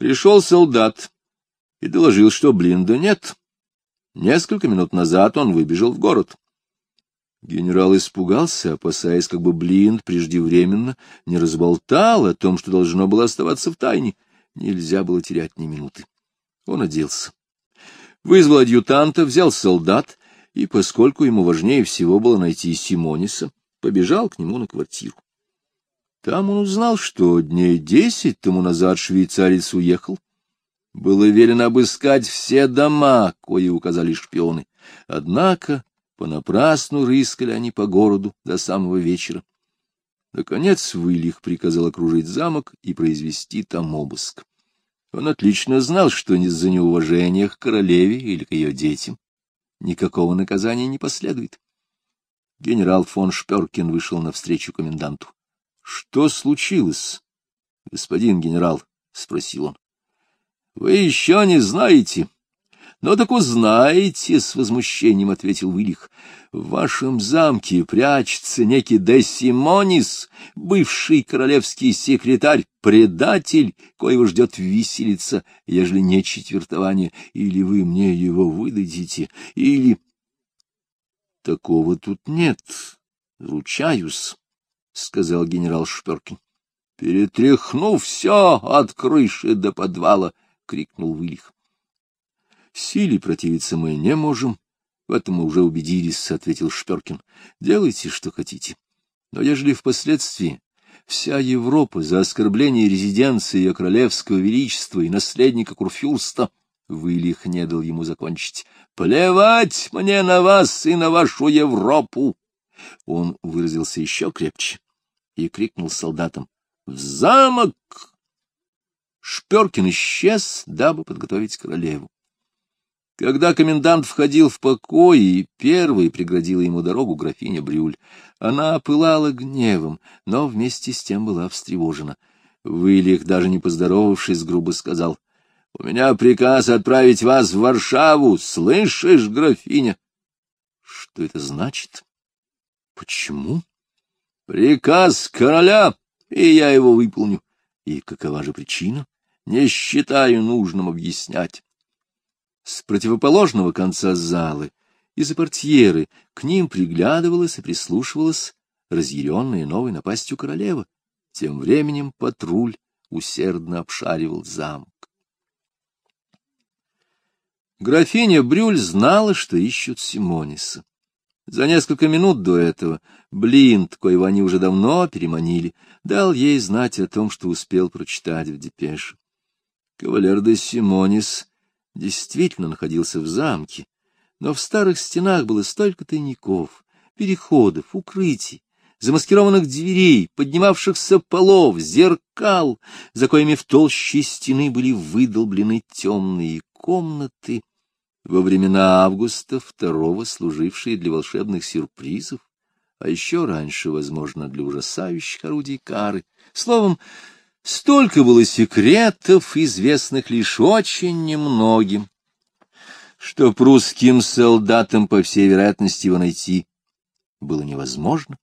Пришел солдат и доложил, что Блинда нет. Несколько минут назад он выбежал в город. Генерал испугался, опасаясь, как бы Блинд преждевременно не разболтал о том, что должно было оставаться в тайне. Нельзя было терять ни минуты. Он оделся. Вызвал адъютанта, взял солдат, и, поскольку ему важнее всего было найти Симониса, побежал к нему на квартиру. Там он узнал, что дней десять тому назад швейцарец уехал. Было велено обыскать все дома, кои указали шпионы. Однако понапрасну рыскали они по городу до самого вечера. Наконец Вылих приказал окружить замок и произвести там обыск. Он отлично знал, что из-за неуважения к королеве или к ее детям никакого наказания не последует. Генерал фон Шперкин вышел навстречу коменданту. — Что случилось, господин генерал? — спросил он. — Вы еще не знаете. — Но так узнаете, — с возмущением ответил Вилих. — В вашем замке прячется некий де Симонис, бывший королевский секретарь, предатель, коего ждет виселица, ежели не четвертование. Или вы мне его выдадите, или... — Такого тут нет, ручаюсь, — сказал генерал Шперкин. — Перетряхну все от крыши до подвала, — крикнул Вылих. — Силе противиться мы не можем, в этом мы уже убедились, — ответил Шперкин. — Делайте, что хотите. Но ежели впоследствии вся Европа за оскорбление резиденции ее королевского величества и наследника Курфюрста Вылих не дал ему закончить. «Плевать мне на вас и на вашу Европу!» Он выразился еще крепче и крикнул солдатам. «В замок!» Шперкин исчез, дабы подготовить королеву. Когда комендант входил в покой, первой преградила ему дорогу графиня Брюль, она пылала гневом, но вместе с тем была встревожена. Вылих, даже не поздоровавшись, грубо сказал —— У меня приказ отправить вас в Варшаву. Слышишь, графиня? — Что это значит? — Почему? — Приказ короля, и я его выполню. И какова же причина? Не считаю нужным объяснять. С противоположного конца залы из-за портьеры к ним приглядывалась и прислушивалась разъяренная новой напастью королева. Тем временем патруль усердно обшаривал замок. Графиня Брюль знала, что ищут Симониса. За несколько минут до этого Блинт, коего они уже давно переманили, дал ей знать о том, что успел прочитать в депеше. Кавалер де Симонис действительно находился в замке, но в старых стенах было столько тайников, переходов, укрытий, замаскированных дверей, поднимавшихся полов, зеркал, за коими в толще стены были выдолблены темные комнаты, во времена Августа II служившие для волшебных сюрпризов, а еще раньше, возможно, для ужасающих орудий кары. Словом, столько было секретов, известных лишь очень немногим, что прусским солдатам, по всей вероятности, его найти было невозможно.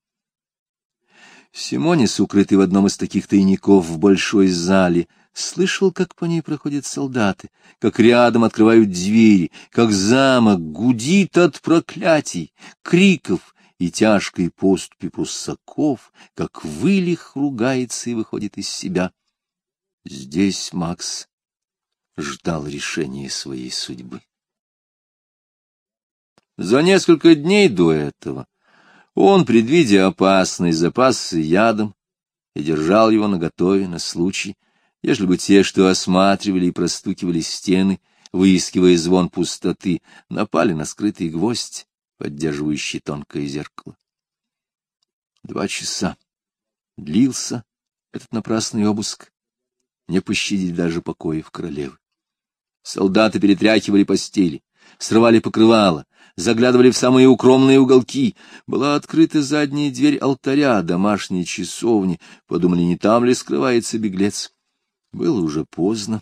Симонис, укрытый в одном из таких тайников в большой зале, слышал, как по ней проходят солдаты, как рядом открывают двери, как замок гудит от проклятий, криков и тяжкой поступи пруссаков, как вылих ругается и выходит из себя. Здесь Макс ждал решения своей судьбы. За несколько дней до этого он, предвидя опасный запас ядом, и держал его наготове на случай, ежели бы те, что осматривали и простукивали стены, выискивая звон пустоты, напали на скрытый гвоздь, поддерживающий тонкое зеркало. Два часа длился этот напрасный обыск, не пощадить даже покоев королевы. Солдаты перетряхивали постели, срывали покрывало, заглядывали в самые укромные уголки. Была открыта задняя дверь алтаря, домашней часовни. Подумали, не там ли скрывается беглец. Было уже поздно.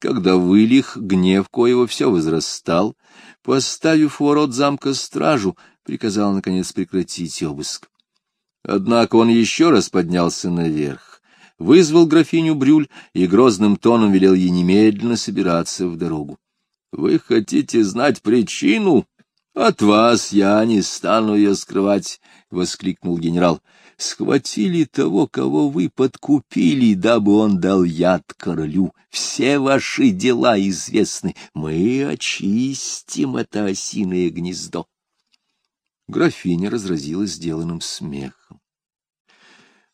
Когда вылих, гнев коего все возрастал, поставив у ворот замка стражу, приказал, наконец, прекратить обыск. Однако он еще раз поднялся наверх, вызвал графиню Брюль и грозным тоном велел ей немедленно собираться в дорогу. — Вы хотите знать причину? От вас я не стану ее скрывать, — воскликнул генерал. — Схватили того, кого вы подкупили, дабы он дал яд королю. Все ваши дела известны. Мы очистим это осиное гнездо. Графиня разразилась сделанным смехом.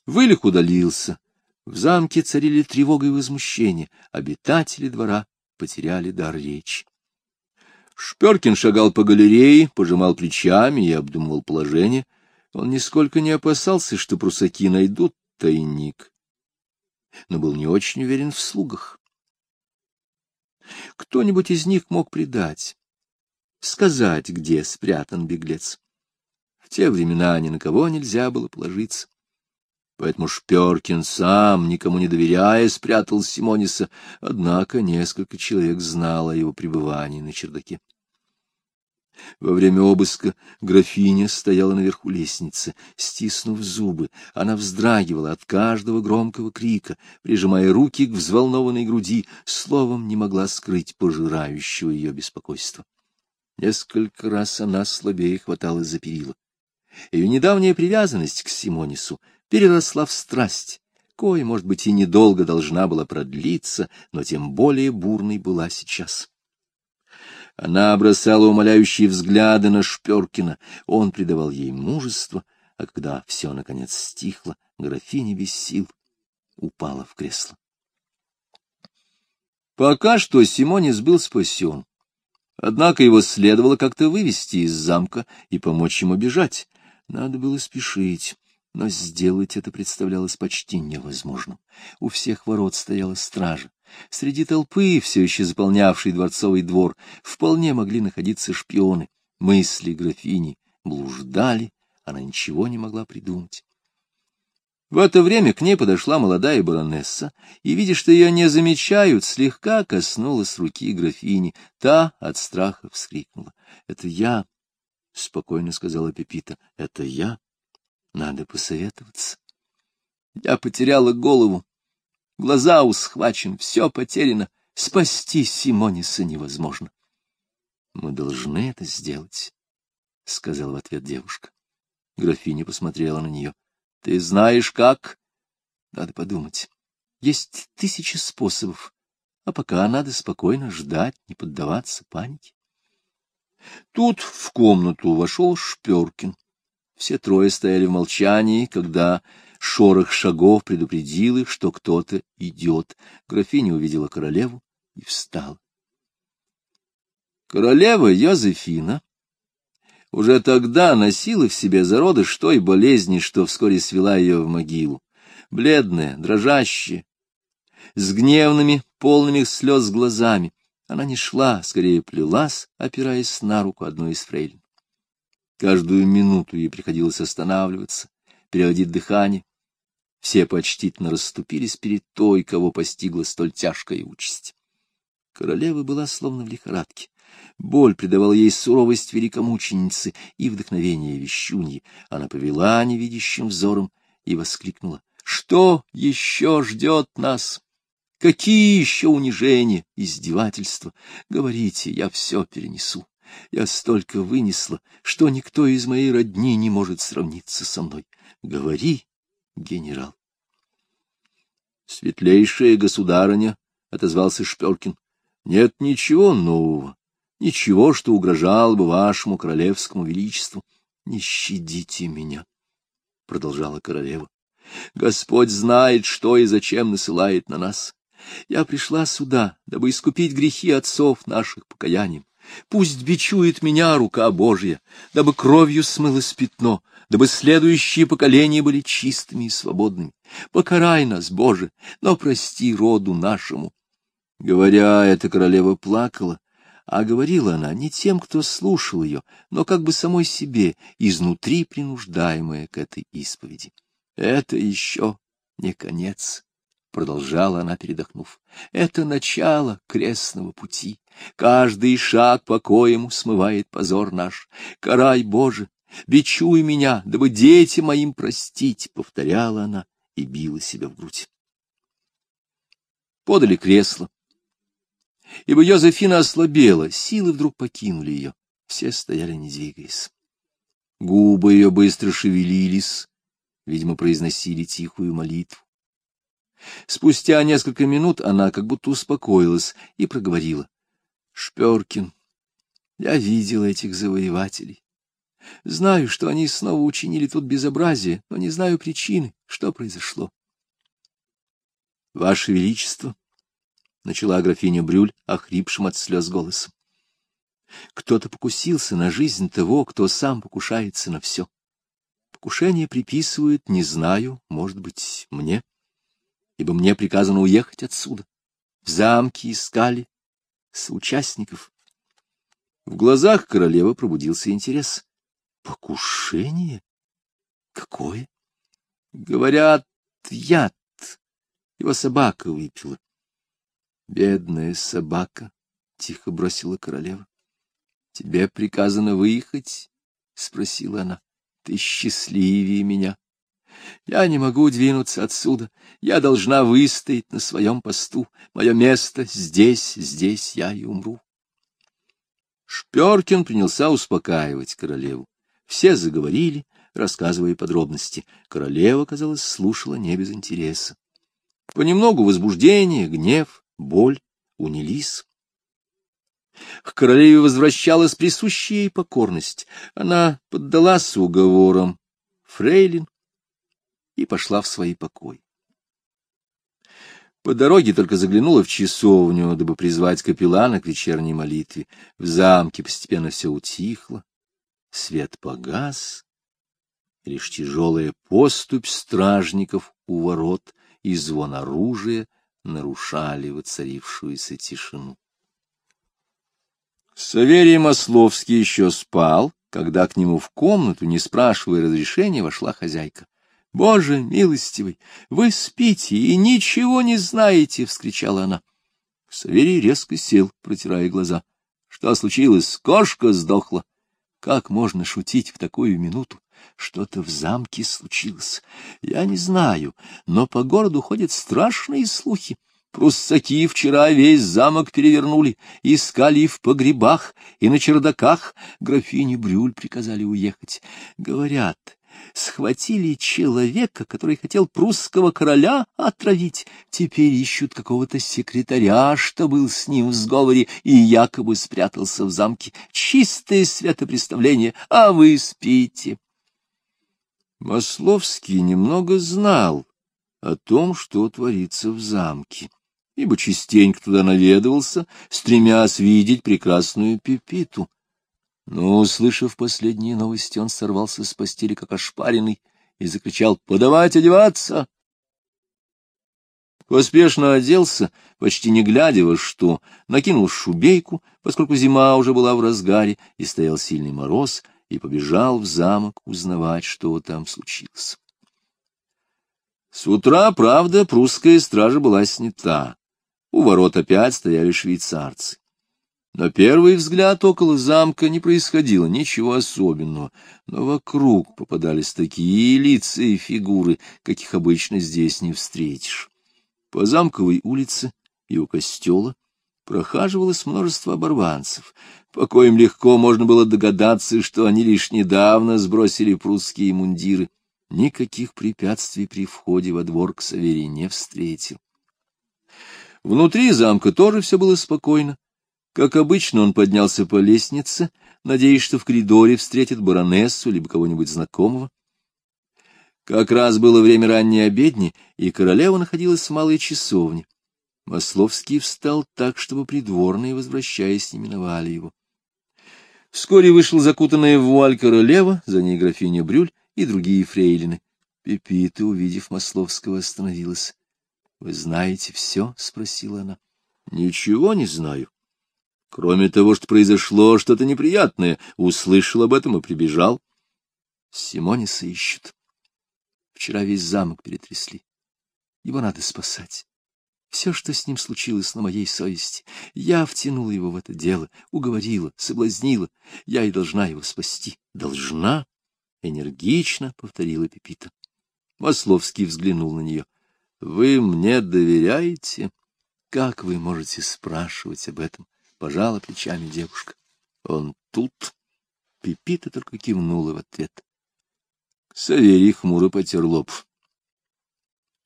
Вылих удалился. В замке царили тревога и возмущение. Обитатели двора потеряли дар речи. Шперкин шагал по галерее, пожимал плечами и обдумывал положение. Он нисколько не опасался, что прусаки найдут тайник, но был не очень уверен в слугах. Кто-нибудь из них мог предать, сказать, где спрятан беглец. В те времена ни на кого нельзя было положиться. Поэтому Шперкин сам, никому не доверяя, спрятал Симониса, однако несколько человек знало о его пребывании на чердаке. Во время обыска графиня стояла наверху лестницы, стиснув зубы. Она вздрагивала от каждого громкого крика, прижимая руки к взволнованной груди, словом не могла скрыть пожирающего ее беспокойства. Несколько раз она слабее хваталась за перила. Ее недавняя привязанность к Симонису переросла в страсть, кое, может быть, и недолго должна была продлиться, но тем более бурной была сейчас. Она бросала умоляющие взгляды на Шперкина, он придавал ей мужество, а когда все, наконец, стихло, графиня без сил упала в кресло. Пока что Симонис был спасен. Однако его следовало как-то вывести из замка и помочь ему бежать. Надо было спешить но сделать это представлялось почти невозможным. У всех ворот стояла стража. Среди толпы, все еще заполнявшей дворцовый двор, вполне могли находиться шпионы. Мысли графини блуждали, она ничего не могла придумать. В это время к ней подошла молодая баронесса, и, видя, что ее не замечают, слегка коснулась руки графини. Та от страха вскрикнула. — Это я, — спокойно сказала Пепита, — это я. Надо посоветоваться. Я потеряла голову. Глаза усхвачен, все потеряно. Спасти Симониса невозможно. — Мы должны это сделать, — сказала в ответ девушка. Графиня посмотрела на нее. — Ты знаешь, как? Надо подумать. Есть тысячи способов, а пока надо спокойно ждать, не поддаваться панике. Тут в комнату вошел Шперкин. Все трое стояли в молчании, когда шорох шагов предупредил их, что кто-то идет. Графиня увидела королеву и встала. Королева Йозефина уже тогда носила в себе зародыш той болезни, что вскоре свела ее в могилу. Бледная, дрожащая, с гневными, полными слез глазами. Она не шла, скорее плелась, опираясь на руку одной из фрейлин. Каждую минуту ей приходилось останавливаться, переводить дыхание. Все почтительно расступились перед той, кого постигла столь тяжкая участь. Королева была словно в лихорадке. Боль придавала ей суровость великомученицы и вдохновение вещуньи. Она повела невидящим взором и воскликнула. — Что еще ждет нас? Какие еще унижения, издевательства? Говорите, я все перенесу. Я столько вынесла, что никто из моей родни не может сравниться со мной. Говори, генерал. Светлейшая государыня, — отозвался Шперкин, — нет ничего нового, ничего, что угрожало бы вашему королевскому величеству. Не щадите меня, — продолжала королева. Господь знает, что и зачем насылает на нас. Я пришла сюда, дабы искупить грехи отцов наших покаянием. Пусть бичует меня рука Божья, дабы кровью смылось пятно, дабы следующие поколения были чистыми и свободными. Покарай нас, Боже, но прости роду нашему. Говоря это, королева плакала, а говорила она не тем, кто слушал ее, но как бы самой себе, изнутри принуждаемая к этой исповеди. Это еще не конец продолжала она, передохнув, — это начало крестного пути. Каждый шаг по коему смывает позор наш. Карай, Боже, бичуй меня, дабы дети моим простить, — повторяла она и била себя в грудь. Подали кресло. Ибо Йозефина ослабела, силы вдруг покинули ее. Все стояли, не двигаясь. Губы ее быстро шевелились, видимо, произносили тихую молитву. Спустя несколько минут она как будто успокоилась и проговорила. — Шперкин, я видела этих завоевателей. Знаю, что они снова учинили тут безобразие, но не знаю причины, что произошло. — Ваше Величество, — начала графиня Брюль, охрипшим от слез голосом, — кто-то покусился на жизнь того, кто сам покушается на все. Покушение приписывают, не знаю, может быть, мне, ибо мне приказано уехать отсюда. В замке искали соучастников. В глазах королевы пробудился интерес. Покушение? Какое? Говорят, яд. Его собака выпила. Бедная собака, — тихо бросила королева. — Тебе приказано выехать? — спросила она. — Ты счастливее меня. Я не могу двинуться отсюда. Я должна выстоять на своем посту. Мое место здесь, здесь я и умру. Шперкин принялся успокаивать королеву. Все заговорили, рассказывая подробности. Королева, казалось, слушала не без интереса. Понемногу возбуждение, гнев, боль унились. К королеве возвращалась присущая ей покорность. Она поддалась уговорам фрейлин и пошла в свои покои. По дороге только заглянула в часовню, дабы призвать капеллана к вечерней молитве. В замке постепенно все утихло, свет погас, лишь тяжелая поступь стражников у ворот и звон оружия нарушали воцарившуюся тишину. Саверий Масловский еще спал, когда к нему в комнату, не спрашивая разрешения, вошла хозяйка. — Боже милостивый, вы спите и ничего не знаете! — вскричала она. Саверий резко сел, протирая глаза. — Что случилось? Кошка сдохла. Как можно шутить в такую минуту? Что-то в замке случилось. Я не знаю, но по городу ходят страшные слухи. Пруссаки вчера весь замок перевернули, искали в погребах и на чердаках. Графине Брюль приказали уехать. Говорят, схватили человека, который хотел прусского короля отравить. Теперь ищут какого-то секретаря, что был с ним в сговоре и якобы спрятался в замке. Чистое светопреставление, а вы спите. Масловский немного знал о том, что творится в замке, ибо частенько туда наведывался, стремясь видеть прекрасную Пепиту. Но, услышав последние новости, он сорвался с постели, как ошпаренный, и закричал «Подавать одеваться!». Поспешно оделся, почти не глядя во что, накинул шубейку, поскольку зима уже была в разгаре, и стоял сильный мороз, и побежал в замок узнавать, что там случилось. С утра, правда, прусская стража была снята. У ворот опять стояли швейцарцы. На первый взгляд около замка не происходило ничего особенного, но вокруг попадались такие лица и фигуры, каких обычно здесь не встретишь. По замковой улице и у костела прохаживалось множество оборванцев, по коим легко можно было догадаться, что они лишь недавно сбросили прусские мундиры. Никаких препятствий при входе во двор к Саверии не встретил. Внутри замка тоже все было спокойно. Как обычно, он поднялся по лестнице, надеясь, что в коридоре встретит баронессу либо кого-нибудь знакомого. Как раз было время ранней обедни, и королева находилась в малой часовне. Масловский встал так, чтобы придворные, возвращаясь, не миновали его. Вскоре вышел закутанная в вуаль королева, за ней графиня Брюль и другие фрейлины. Пепита, увидев Масловского, остановилась. — Вы знаете все? — спросила она. — Ничего не знаю. Кроме того, что произошло что-то неприятное, услышал об этом и прибежал. Симониса ищут. Вчера весь замок перетрясли. Его надо спасать. Все, что с ним случилось на моей совести, я втянула его в это дело, уговорила, соблазнила. Я и должна его спасти. Должна? Энергично повторила Пепита. Масловский взглянул на нее. — Вы мне доверяете? Как вы можете спрашивать об этом? Пожала плечами девушка. Он тут. Пипита только кивнула в ответ. Саверий хмуро потер лоб.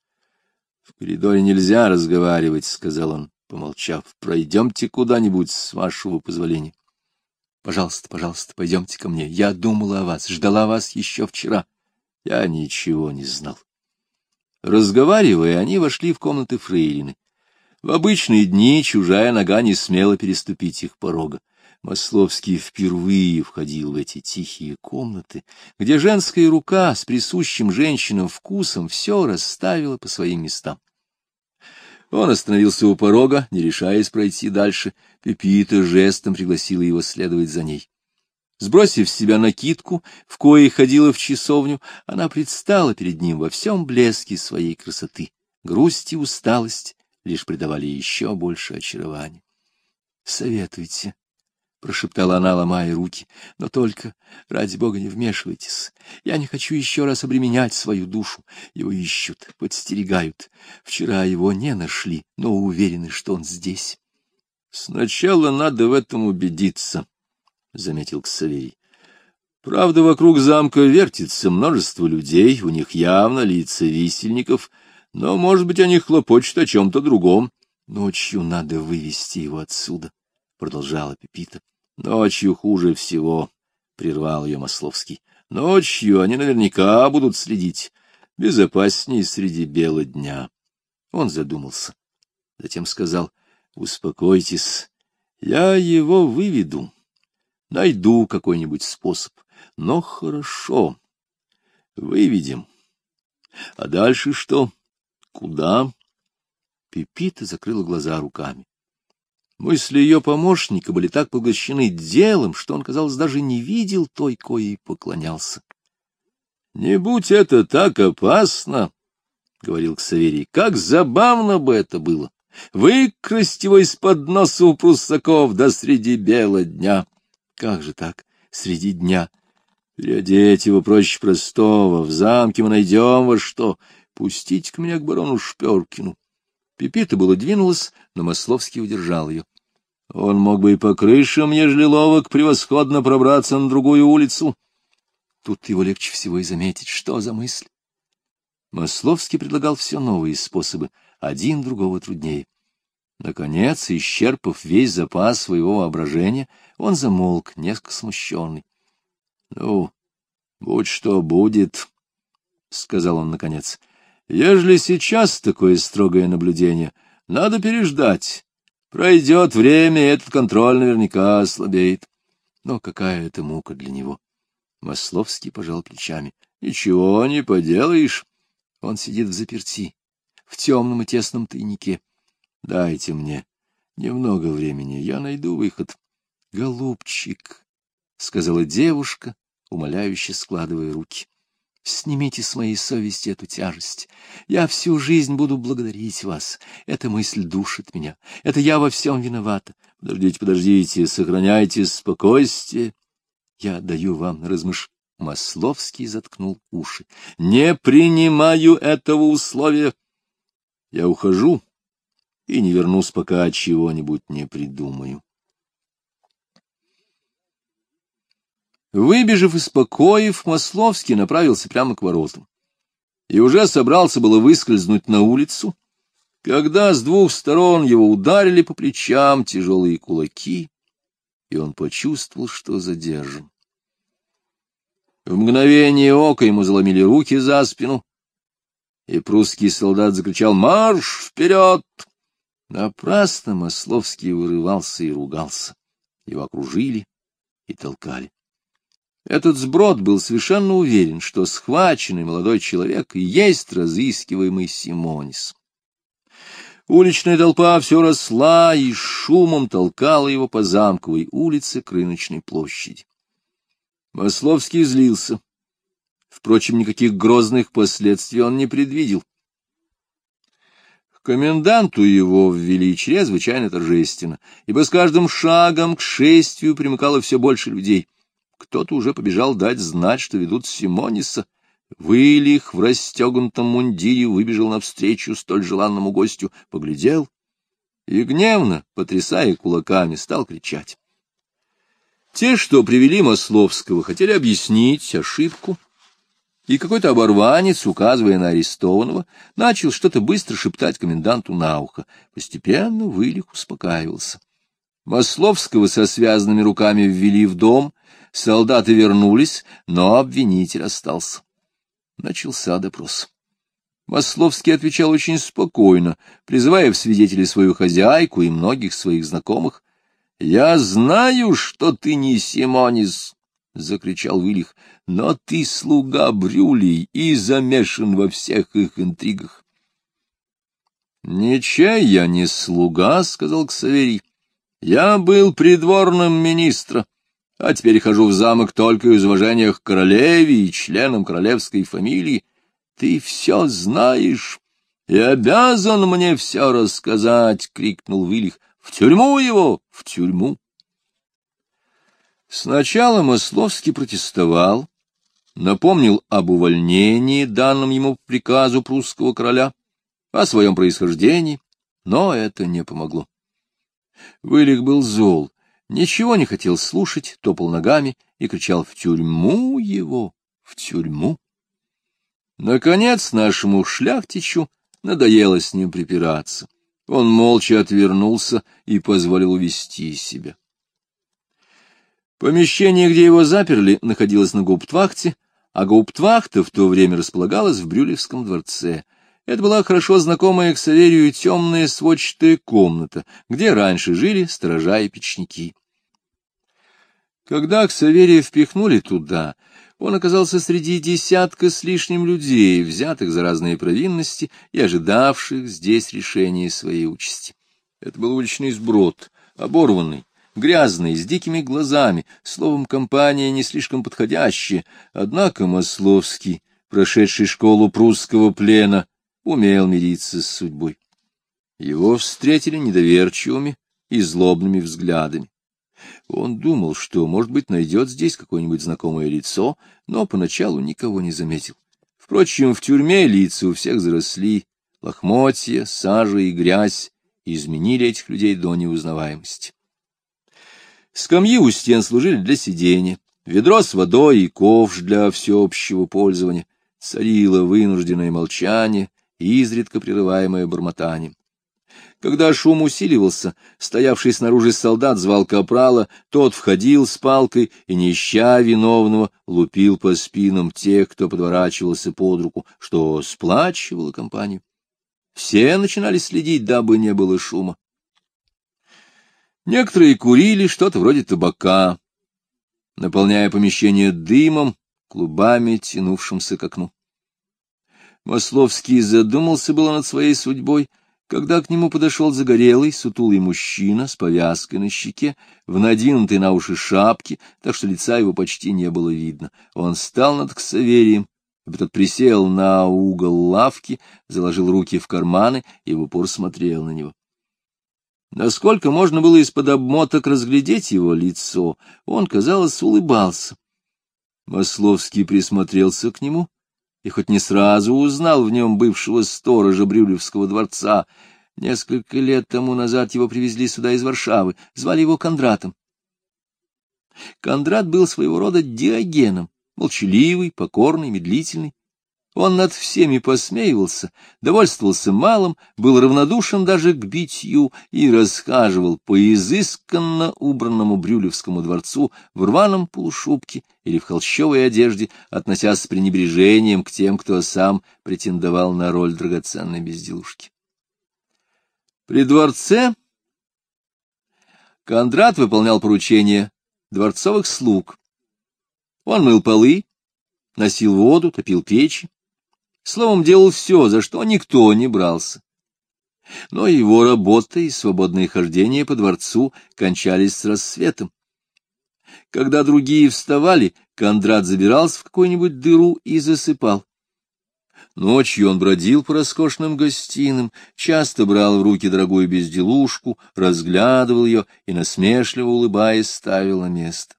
— В коридоре нельзя разговаривать, — сказал он, помолчав. — Пройдемте куда-нибудь, с вашего позволения. — Пожалуйста, пожалуйста, пойдемте ко мне. Я думала о вас, ждала вас еще вчера. Я ничего не знал. Разговаривая, они вошли в комнаты фрейлины. В обычные дни чужая нога не смела переступить их порога. Масловский впервые входил в эти тихие комнаты, где женская рука с присущим женщинам вкусом все расставила по своим местам. Он остановился у порога, не решаясь пройти дальше. Пепита жестом пригласила его следовать за ней. Сбросив с себя накидку, в коей ходила в часовню, она предстала перед ним во всем блеске своей красоты. Грусть и усталость лишь придавали еще больше очарования. — Советуйте, — прошептала она, ломая руки, — но только, ради бога, не вмешивайтесь. Я не хочу еще раз обременять свою душу. Его ищут, подстерегают. Вчера его не нашли, но уверены, что он здесь. — Сначала надо в этом убедиться, — заметил Ксаверий. Правда, вокруг замка вертится множество людей, у них явно лица висельников, но, может быть, они хлопочут о чем-то другом. Ночью надо вывести его отсюда, — продолжала Пепита. Ночью хуже всего, — прервал ее Масловский. Ночью они наверняка будут следить. Безопаснее среди бела дня. Он задумался. Затем сказал, — Успокойтесь, я его выведу. Найду какой-нибудь способ. Но хорошо. Выведем. А дальше что? Куда? Пипита закрыла глаза руками. Мысли ее помощника были так поглощены делом, что он, казалось, даже не видел той, коей поклонялся. — Не будь это так опасно, — говорил Ксаверий, — как забавно бы это было! Выкрасть его из-под носа у пруссаков до среди бела дня. Как же так, среди дня? Переодеть его проще простого, в замке мы найдем во что. Пустите-ка меня к барону Шперкину. Пепита было двинулась, но Масловский удержал ее. Он мог бы и по крышам, ежели ловок, превосходно пробраться на другую улицу. Тут его легче всего и заметить, что за мысль. Масловский предлагал все новые способы, один другого труднее. Наконец, исчерпав весь запас своего воображения, он замолк, несколько смущенный. — Ну, будь что будет, — сказал он наконец. — Ежели сейчас такое строгое наблюдение, надо переждать. Пройдет время, и этот контроль наверняка ослабеет. Но какая это мука для него! Масловский пожал плечами. — Ничего не поделаешь. Он сидит в заперти, в темном и тесном тайнике. Дайте мне немного времени, я найду выход. — Голубчик, — сказала девушка, умоляюще складывая руки, — снимите с моей совести эту тяжесть. Я всю жизнь буду благодарить вас. Эта мысль душит меня. Это я во всем виновата. Подождите, подождите, сохраняйте спокойствие. Я даю вам на размыш... Масловский заткнул уши. Не принимаю этого условия. Я ухожу и не вернусь, пока чего-нибудь не придумаю. Выбежав из покоев, Масловский направился прямо к воротам. И уже собрался было выскользнуть на улицу, когда с двух сторон его ударили по плечам тяжелые кулаки, и он почувствовал, что задержан. В мгновение ока ему заломили руки за спину, и прусский солдат закричал «Марш вперед!» Напрасно Масловский вырывался и ругался. Его окружили и толкали. Этот сброд был совершенно уверен, что схваченный молодой человек и есть разыскиваемый Симонис. Уличная толпа все росла и шумом толкала его по замковой улице к рыночной площади. Масловский злился. Впрочем, никаких грозных последствий он не предвидел. К коменданту его ввели чрезвычайно торжественно, ибо с каждым шагом к шествию примыкало все больше людей. Кто-то уже побежал дать знать, что ведут Симониса. Вылих в расстегнутом мундире выбежал навстречу столь желанному гостю, поглядел и гневно, потрясая кулаками, стал кричать. Те, что привели Масловского, хотели объяснить ошибку, и какой-то оборванец, указывая на арестованного, начал что-то быстро шептать коменданту на ухо. Постепенно Вылих успокаивался. Масловского со связанными руками ввели в дом, солдаты вернулись, но обвинитель остался. Начался допрос. Масловский отвечал очень спокойно, призывая в свидетели свою хозяйку и многих своих знакомых. — Я знаю, что ты не Симонис, — закричал Вилих, — но ты слуга Брюлей и замешан во всех их интригах. — Ничей я не слуга, — сказал Ксаверий. Я был придворным министра, а теперь хожу в замок только из уважения к королеве и членам королевской фамилии. Ты все знаешь и обязан мне все рассказать, — крикнул Вилих. — В тюрьму его, в тюрьму. Сначала Масловский протестовал, напомнил об увольнении, данном ему приказу прусского короля, о своем происхождении, но это не помогло. Вылих был зол, ничего не хотел слушать, топал ногами и кричал «В тюрьму его! В тюрьму!» Наконец нашему шляхтичу надоело с ним припираться. Он молча отвернулся и позволил увести себя. Помещение, где его заперли, находилось на гауптвахте, а гауптвахта в то время располагалась в Брюлевском дворце — это была хорошо знакомая к Саверию темная сводчатая комната, где раньше жили сторожа и печники. Когда Ксаверия впихнули туда, он оказался среди десятка с лишним людей, взятых за разные провинности и ожидавших здесь решения своей участи. Это был уличный сброд, оборванный, грязный, с дикими глазами, словом, компания не слишком подходящая, однако Масловский, прошедший школу прусского плена, умел мириться с судьбой. Его встретили недоверчивыми и злобными взглядами. Он думал, что, может быть, найдет здесь какое-нибудь знакомое лицо, но поначалу никого не заметил. Впрочем, в тюрьме лица у всех заросли, лохмотья, сажа и грязь изменили этих людей до неузнаваемости. Скамьи у стен служили для сидения, ведро с водой и ковш для всеобщего пользования. Царило вынужденное молчание, изредка прерываемое бормотанием. Когда шум усиливался, стоявший снаружи солдат звал капрала, тот входил с палкой и, не ища виновного, лупил по спинам тех, кто подворачивался под руку, что сплачивало компанию. Все начинали следить, дабы не было шума. Некоторые курили что-то вроде табака, наполняя помещение дымом, клубами, тянувшимся к окну. Масловский задумался было над своей судьбой, когда к нему подошел загорелый, сутулый мужчина с повязкой на щеке, в надвинутой на уши шапке, так что лица его почти не было видно. Он стал над Ксаверием, тот присел на угол лавки, заложил руки в карманы и в упор смотрел на него. Насколько можно было из-под обмоток разглядеть его лицо, он, казалось, улыбался. Масловский присмотрелся к нему — и хоть не сразу узнал в нем бывшего сторожа Брюлевского дворца. Несколько лет тому назад его привезли сюда из Варшавы, звали его Кондратом. Кондрат был своего рода диогеном, молчаливый, покорный, медлительный. Он над всеми посмеивался, довольствовался малым, был равнодушен даже к битью и расхаживал по изысканно убранному Брюлевскому дворцу в рваном полушубке или в холщовой одежде, относясь с пренебрежением к тем, кто сам претендовал на роль драгоценной безделушки. При дворце Кондрат выполнял поручения дворцовых слуг. Он мыл полы, носил воду, топил печи, Словом, делал все, за что никто не брался. Но его работа и свободное хождение по дворцу кончались с рассветом. Когда другие вставали, Кондрат забирался в какую-нибудь дыру и засыпал. Ночью он бродил по роскошным гостиным, часто брал в руки дорогую безделушку, разглядывал ее и, насмешливо улыбаясь, ставил на место.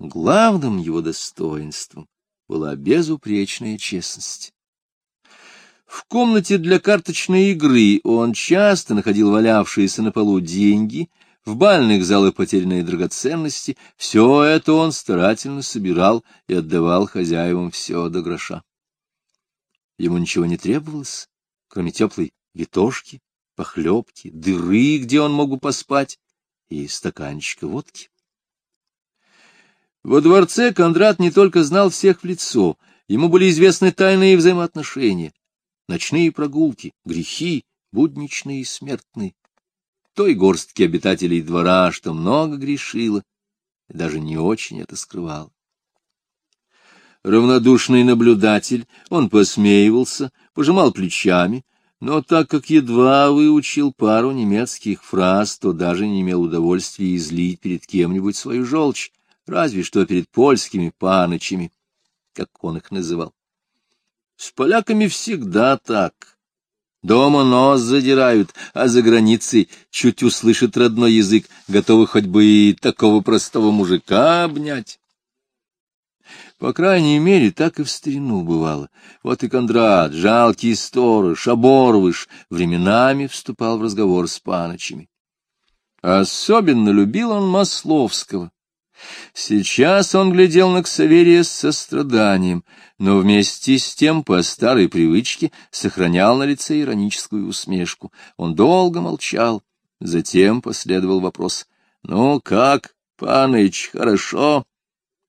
Главным его достоинством была безупречная честность. В комнате для карточной игры он часто находил валявшиеся на полу деньги, в бальных залах потерянные драгоценности. Все это он старательно собирал и отдавал хозяевам все до гроша. Ему ничего не требовалось, кроме теплой витошки, похлебки, дыры, где он мог бы поспать, и стаканчика водки. Во дворце Кондрат не только знал всех в лицо, ему были известны тайные взаимоотношения ночные прогулки, грехи, будничные и смертные. Той горстки обитателей двора, что много грешила, даже не очень это скрывал. Равнодушный наблюдатель, он посмеивался, пожимал плечами, но так как едва выучил пару немецких фраз, то даже не имел удовольствия излить перед кем-нибудь свою желчь, разве что перед польскими паночами, как он их называл. С поляками всегда так. Дома нос задирают, а за границей чуть услышит родной язык, готовы хоть бы и такого простого мужика обнять. По крайней мере, так и в старину бывало. Вот и Кондрат, жалкий сторож, оборвыш, временами вступал в разговор с паночами. Особенно любил он Масловского. Сейчас он глядел на Ксаверия с состраданием, но вместе с тем, по старой привычке, сохранял на лице ироническую усмешку. Он долго молчал, затем последовал вопрос. — Ну как, паныч, хорошо?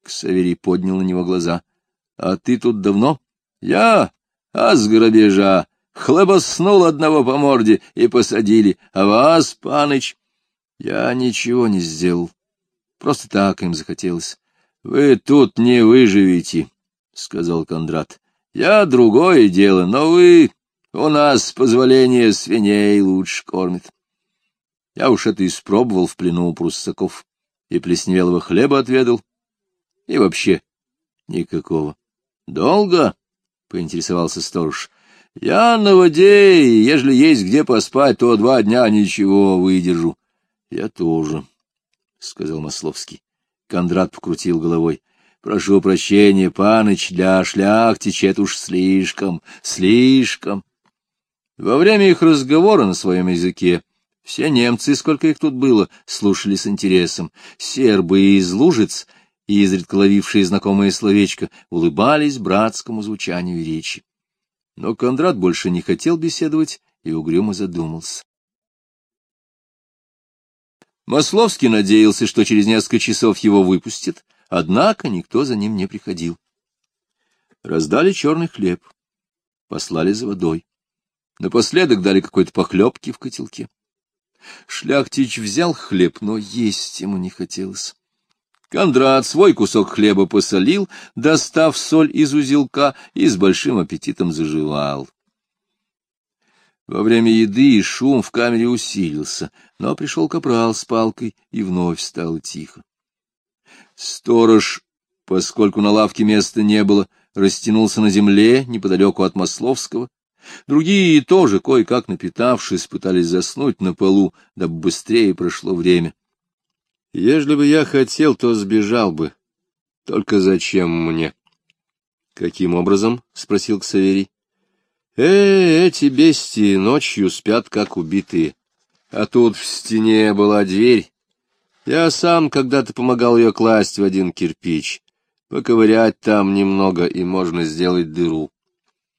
Ксаверий поднял на него глаза. — А ты тут давно? — Я? А с грабежа. Хлебоснул одного по морде и посадили. А вас, паныч? — Я ничего не сделал. Просто так им захотелось. — Вы тут не выживете, — сказал Кондрат. — Я другое дело, но вы у нас позволение свиней лучше кормит. Я уж это испробовал в плену у пруссаков, и плесневелого хлеба отведал, и вообще никакого. — Долго? — поинтересовался сторож. — Я на воде, и ежели есть где поспать, то два дня ничего выдержу. — Я тоже. — сказал Масловский. Кондрат покрутил головой. — Прошу прощения, паныч, для шляхтича это уж слишком, слишком. Во время их разговора на своем языке все немцы, сколько их тут было, слушали с интересом. Сербы из Лужиц, изредка ловившие знакомое словечко, улыбались братскому звучанию речи. Но Кондрат больше не хотел беседовать и угрюмо задумался. Масловский надеялся, что через несколько часов его выпустят, однако никто за ним не приходил. Раздали черный хлеб, послали за водой. Напоследок дали какой-то похлебки в котелке. Шляхтич взял хлеб, но есть ему не хотелось. Кондрат свой кусок хлеба посолил, достав соль из узелка, и с большим аппетитом заживал. Во время еды шум в камере усилился, но пришел капрал с палкой, и вновь стало тихо. Сторож, поскольку на лавке места не было, растянулся на земле неподалеку от Масловского. Другие тоже, кое-как напитавшись, пытались заснуть на полу, дабы быстрее прошло время. Ежели бы я хотел, то сбежал бы. Только зачем мне? — Каким образом? — спросил Ксаверий. Э, эти бестии ночью спят, как убитые. А тут в стене была дверь. Я сам когда-то помогал ее класть в один кирпич. Поковырять там немного, и можно сделать дыру.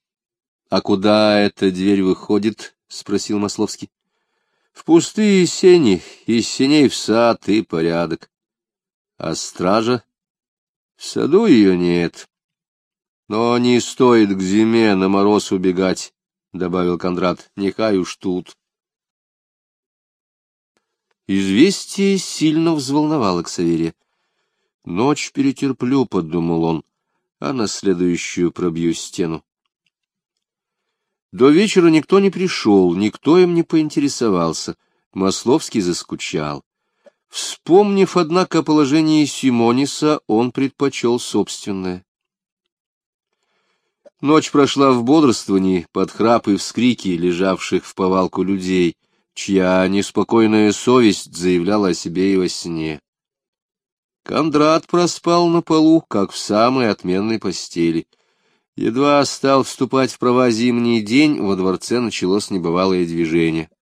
— А куда эта дверь выходит? — спросил Масловский. — В пустые сени, из сеней в сад и порядок. — А стража? — В саду ее нет. Но не стоит к зиме на мороз убегать, — добавил Кондрат, — нехай уж тут. Известие сильно взволновало Ксаверия. Ночь перетерплю, — подумал он, — а на следующую пробью стену. До вечера никто не пришел, никто им не поинтересовался. Масловский заскучал. Вспомнив, однако, о положении Симониса, он предпочел собственное. Ночь прошла в бодрствовании, под храп и вскрики лежавших в повалку людей, чья неспокойная совесть заявляла о себе и во сне. Кондрат проспал на полу, как в самой отменной постели. Едва стал вступать в права зимний день, во дворце началось небывалое движение.